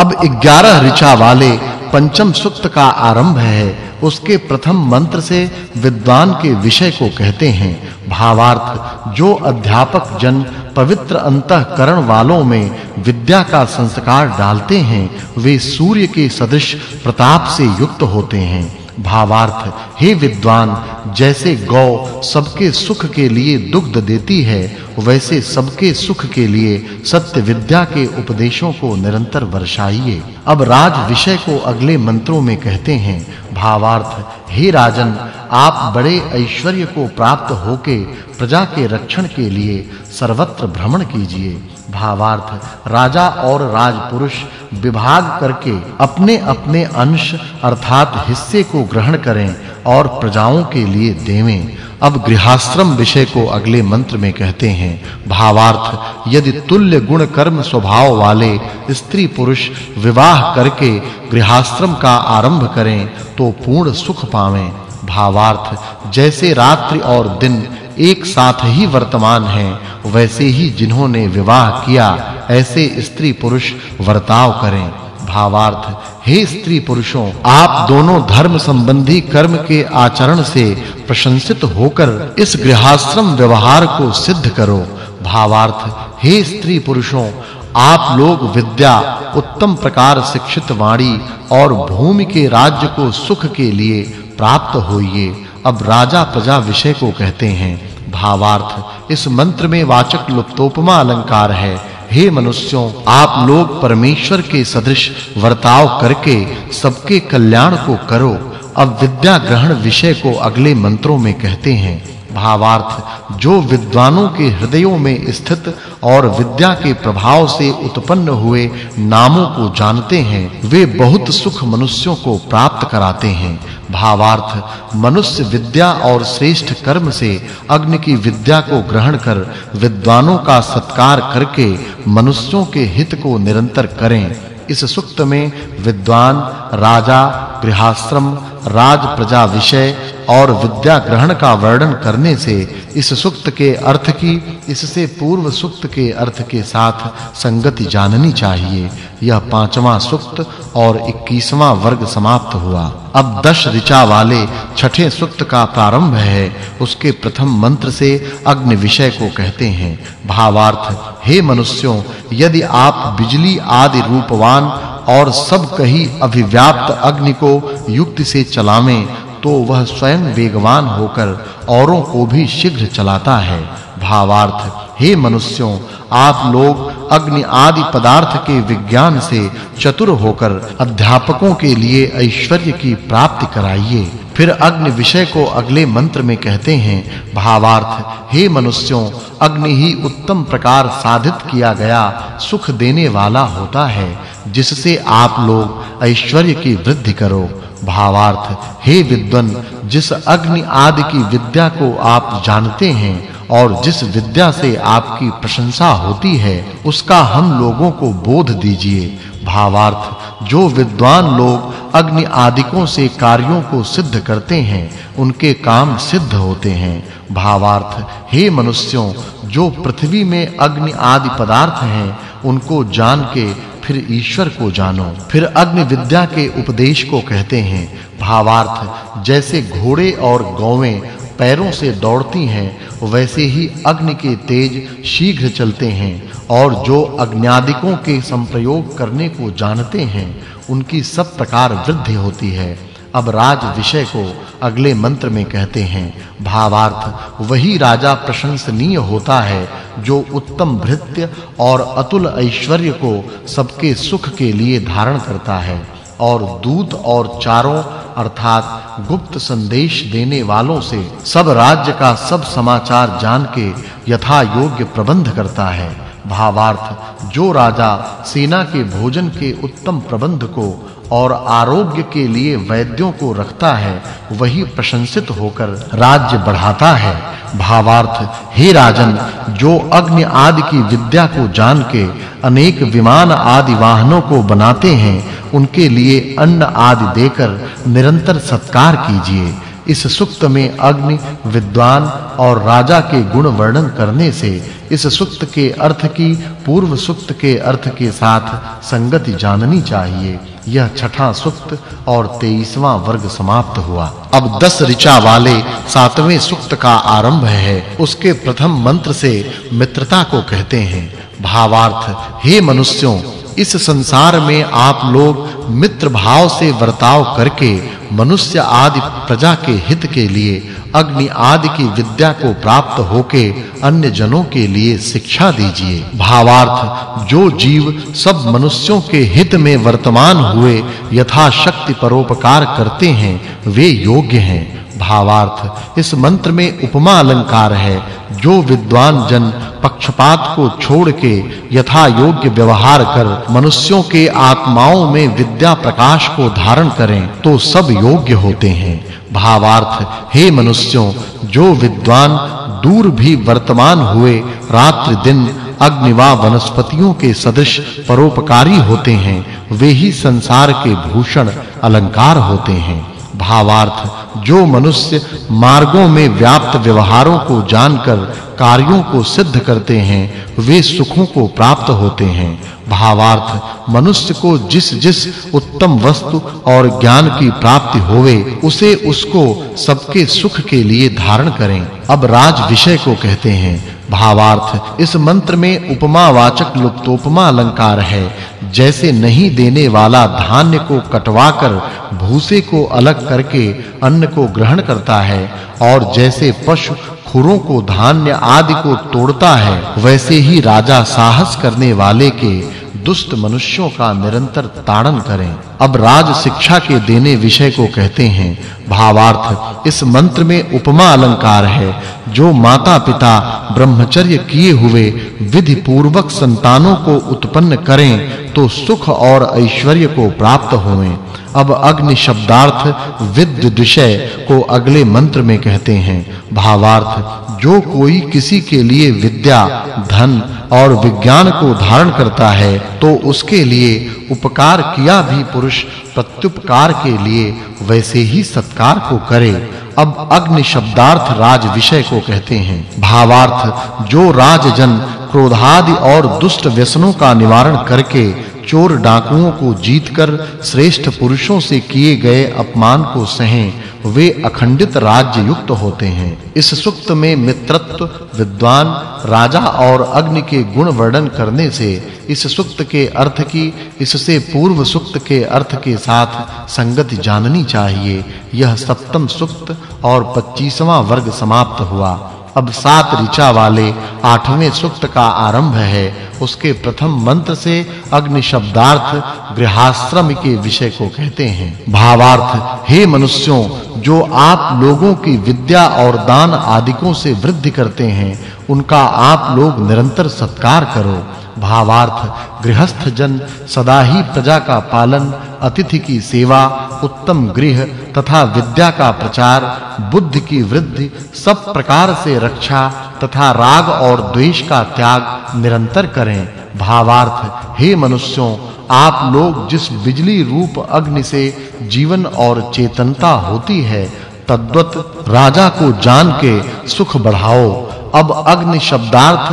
अब 11 ऋचा वाले पंचम सूक्त का आरंभ है। उसके प्रथम मंत्र से विद्वान के विषय को कहते हैं। भावार्थ, जो अध्यापक जन पवित्र अंतःकरण वालों में विद्या का संस्कार डालते हैं, वे सूर्य के सदृश प्रताप से युक्त होते हैं। भावार्थ, हे विद्वान, जैसे गौ सबके सुख के लिए दुग्ध देती है, वैसे सबके सुख के लिए सत्य विद्या के उपदेशों को निरंतर वर्षाइए। अब राज विषय को अगले मंत्रों में कहते हैं, भावार्थ, हे राजन आप बड़े ऐश्वर्य को प्राप्त होके प्रजा के रक्षण के लिए सर्वत्र भ्रमण कीजिए। भावार्थ, राजा और राजपुरुष विभाग करके अपने-अपने अंश अर्थात हिस्से को ग्रहण करें और प्रजाओं के लिए देवें। अब गृहाश्रम विषय को अगले मंत्र में कहते हैं। भावार्थ, यदि तुल्य गुण कर्म स्वभाव वाले स्त्री पुरुष विवाह करके गृहाश्रम का आरंभ करें तो पूर्ण सुख पावें। भावार्थ, जैसे रात्रि और दिन एक साथ ही वर्तमान हैं, वैसे ही जिन्होंने विवाह किया, ऐसे स्त्री पुरुष वर्ताव करें। भावार्थ, हे स्त्री पुरुषों, आप दोनों धर्म संबंधी कर्म के आचरण से प्रशंसित होकर इस गृहाश्रम व्यवहार को सिद्ध करो। भावार्थ, हे स्त्री पुरुषों, आप लोग विद्या, उत्तम प्रकार शिक्षित वाणी और भूमि के राज्य को सुख के लिए प्राप्त होइए। अब राजा प्रजा विषय को कहते हैं, भावार्थ, इस मंत्र में वाचक् लुप्तोपमा अलंकार है। हे मनुष्यों, आप लोग परमेश्वर के सदृश वर्ताव करके सबके कल्याण को करो। अब विद्या ग्रहण विषय को अगले मंत्रों में कहते हैं। भावार्थ, जो विद्वानों के हृदयों में स्थित और विद्या के प्रभाव से उत्पन्न हुए नामों को जानते हैं, वे बहुत सुख मनुष्यों को प्राप्त कराते हैं। भावार्थ, मनुष्य विद्या और श्रेष्ठ कर्म से अग्नि की विद्या को ग्रहण कर विद्वानों का सत्कार करके मनुष्यों के हित को निरंतर करें। इस सुक्त में विद्वान, राजा, गृहाश्रम राज प्रजा विषय और विद्या ग्रहण का वर्णन करने से इस सुक्त के अर्थ की, इससे पूर्व सुक्त के अर्थ के साथ संगति जाननी चाहिए। यह पांचवा सुक्त और 21वां वर्ग समाप्त हुआ। अब दश ऋचा वाले छठे सुक्त का प्रारंभ है। उसके प्रथम मंत्र से अग्नि विषय को कहते हैं। भावार्थ, हे मनुष्यों, यदि आप बिजली आदि रूपवान और सब कही अभिव्याप्त अग्नि को युक्ति से चलावें तो वह स्वयं वेगवान होकर औरों को भी शीघ्र चलाता है। भावार्थ, हे मनुष्यों आप लोग अग्नि आदि पदार्थ के विज्ञान से चतुर होकर अध्यापकों के लिए ऐश्वर्य की प्राप्ति कराइए। फिर अग्नि विषय को अगले मंत्र में कहते हैं, भावार्थ, हे मनुष्यों, अग्नि ही उत्तम प्रकार साधित किया गया, सुख देने वाला होता है, जिससे आप लोग ऐश्वर्य की वृद्धि करो। भावार्थ, हे विद्वन, जिस अग्नि आदि की विद्या को आप जानते हैं और जिस विद्या से आपकी प्रशंसा होती है, उसका हम लोगों को बोध दीजिए। भावार्थ, जो विद्वान लोग अग्नि आदिकों से कार्यों को सिद्ध करते हैं, उनके काम सिद्ध होते हैं। भावार्थ, हे मनुष्यों, जो पृथ्वी में अग्नि आदि पदार्थ हैं, उनको जान के फिर ईश्वर को जानो। फिर अग्नि विद्या के उपदेश को कहते हैं। भावार्थ, जैसे घोड़े और गौवें पैरों से दौड़ती हैं, वैसे ही अग्नि के तेज शीघ्र चलते हैं, और जो अग्न्यादिकों के संप्रयोग करने को जानते हैं, उनकी सब प्रकार वृद्धि होती है। अब राज विषय को अगले मंत्र में कहते हैं, भावार्थ, वही राजा प्रशंसनीय होता है, जो उत्तम भृत्य और अतुल ऐश्वर्य को सबके सुख के लिए धारण करता है। और दूत और चारों, अर्थात गुप्त संदेश देने वालों से सब राज्य का सब समाचार जान के यथा योग्य प्रबंध करता है। भावार्थ, जो राजा सेना के भोजन के उत्तम प्रबंध को और आरोग्य के लिए वैद्यों को रखता है, वही प्रशंसित होकर राज्य बढ़ाता है। भावार्थ, हे राजन, जो अग्नि आदि की विद्या को जान के अनेक विमान आदि वाहनों को बनाते हैं, उनके लिए अन्न आदि देकर निरंतर सत्कार कीजिए। इस सुक्त में अग्नि, विद्वान और राजा के गुण वर्णन करने से इस सुक्त के अर्थ की, पूर्व सुक्त के अर्थ के साथ संगति जाननी चाहिए। यह छठा सुक्त और 23वां वर्ग समाप्त हुआ। अब 10 ऋचा वाले सातवें सुक्त का आरंभ है। उसके प्रथम मंत्र से मित्रता को कहते हैं। भावार्थ, हे मनुष्यों इस संसार में आप लोग मित्र भाव से वर्ताव करके, मनुष्य आदि प्रजा के हित के लिए, अग्नि आदि की विद्या को प्राप्त होके अन्य जनों के लिए शिक्षा दीजिए। भावार्थ, जो जीव सब मनुष्यों के हित में वर्तमान हुए यथा शक्ति परोपकार करते हैं, वे योग्य हैं। भावार्थ। इस मंत्र में उपमा अलंकार है, जो विद्वान जन पक्षपात को छोड़ के यथा योग्य व्यवहार कर मनुष्यों के आत्माओं में विद्या प्रकाश को धारण करें तो सब योग्य होते हैं। भावार्थ, हे मनुष्यों, जो विद्वान दूर भी वर्तमान हुए, रात्रि दिन अग्निवा वनस्पतियों के सदृश परोपकारी होते हैं, वे ही संसार के भूषण अलंकार होते हैं। भावार्थ, जो मनुष्य मार्गों में व्याप्त व्यवहारों को जानकर, कार्यों को सिद्ध करते हैं, वे सुखों को प्राप्त होते हैं। भावार्थ, मनुष्य को जिस जिस उत्तम वस्तु और ज्ञान की प्राप्ति होवे, उसे उसको सबके सुख के लिए धारण करें। अब राज विषय को कहते हैं। भावार्थ, इस मंत्र में उपमा वाचक लुप्तोपमा अलंकार है। जैसे नहीं देने वाला धान्य को कटवाकर, भूसे को अलग करके अन्न को ग्रहण करता है, और जैसे पशु खुरों को धान्य आदि को तोड़ता है, वैसे ही राजा साहस करने वाले के दुष्ट मनुष्यों का निरंतर ताड़न करें। अब राज शिक्षा के देने विषय को कहते हैं, भावार्थ, इस मंत्र में उपमा अलंकार है, जो माता-पिता ब्रह्मचर्य किए हुए विधि पूर्वक संतानों को उत्पन्न करें तो सुख और ऐश्वर्य को प्राप्त होवें अब अग्नि शब्दार्थ विद्य विषय को अगले मंत्र में कहते हैं। भावार्थ, जो कोई किसी के लिए विद्या, धन और विज्ञान को धारण करता है तो उसके लिए उपकार किया भी पुरुष प्रत्युपकार के लिए वैसे ही सत्कार को करे। अब अग्नि शब्दार्थ राज विषय को कहते हैं। भावार्थ, जो राजजन, क्रोधादि और दुष्ट व्यसनों का निवारण करके चोर डाकुओं को जीतकर श्रेष्ठ पुरुषों से किए गए अपमान को सहें, वे अखंडित राज्य युक्त होते हैं। इस सुक्त में मित्रत्व, विद्वान, राजा और अग्नि के गुण वर्णन करने से इस सुक्त के अर्थ की, इससे पूर्व सुक्त के अर्थ के साथ संगति जाननी चाहिए। यह सप्तम सुक्त और 25वां वर्ग समाप्त हुआ। अब सात ऋचा वाले आठवें सुक्त का आरंभ है। उसके प्रथम मंत्र से अग्नि शब्दार्थ गृहाश्रम के विषय को कहते हैं। भावार्थ, हे मनुष्यों, जो आप लोगों की विद्या और दान आदिकों से वृद्धि करते हैं, उनका आप लोग निरंतर सत्कार करो। भावार्थ गृहस्थ जन सदा ही प्रजा का पालन अतिथि की सेवा, उत्तम गृह तथा विद्या का प्रचार, बुद्धि की वृद्धि, सब प्रकार से रक्षा तथा राग और द्वेष का त्याग निरंतर करें। भावार्थ, हे मनुष्यों, आप लोग जिस बिजली रूप अग्नि से जीवन और चेतनता होती है, तद्वत राजा को जान के सुख बढ़ाओ। अब अग्नि शब्दार्थ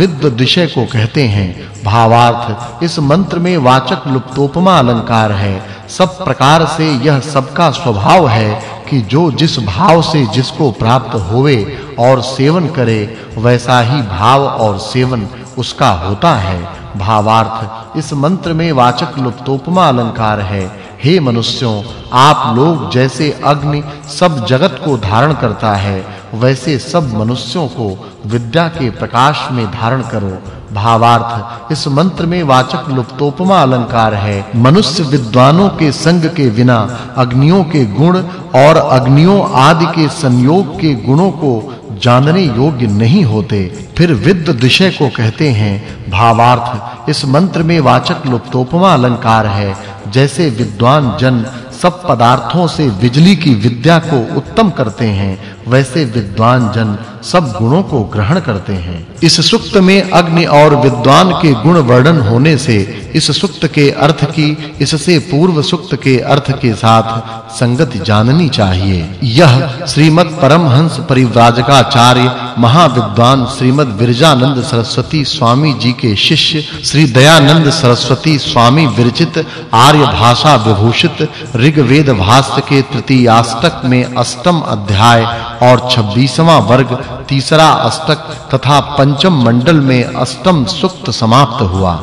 विद्व विषय को कहते हैं। भावार्थ, इस मंत्र में वाचक् लुप्तोपमा अलंकार है। सब प्रकार से यह सबका स्वभाव है कि जो जिस भाव से जिसको प्राप्त होवे और सेवन करे, वैसा ही भाव और सेवन उसका होता है। भावार्थ, इस मंत्र में वाचक् लुप्तोपमा अलंकार है। हे मनुष्यों, आप लोग जैसे अग्नि सब जगत को धारण करता है, वैसे सब मनुष्यों को विद्या के प्रकाश में धारण करो। भावार्थ, इस मंत्र में वाचक् लुप्तोपमा अलंकार है। मनुष्य विद्वानों के संग के बिना अग्नियों के गुण और अग्नियों आदि के संयोग के गुणों को जानने योग्य नहीं होते, फिर विद्व विषय को कहते हैं, भावार्थ। इस मंत्र में वाचक् लुप्तोपमा अलंकार है, जैसे विद्वान जन सब पदार्थों से बिजली की विद्या को उत्तम करते हैं, वैसे विद्वान जन सब गुणों को ग्रहण करते हैं। इस सुक्त में अग्नि और विद्वान के गुण वर्णन होने से, इस सुक्त के अर्थ की, इससे पूर्व सुक्त के अर्थ के साथ संगति जाननी चाहिए। यह श्रीमद् परमहंस परिव्राजकाचार्य महाविद्वान श्रीमद् विरजानंद सरस्वती स्वामी जी के शिष्य श्री दयानंद सरस्वती स्वामी विरचित आर्य भाषा विभूषित ऋग्वेद भाष्य के तृतीयाष्टक में अष्टम अध्याय और 26वां वर्ग तीसरा अष्टक तथा पंचम मंडल में अष्टम सूक्त समाप्त हुआ।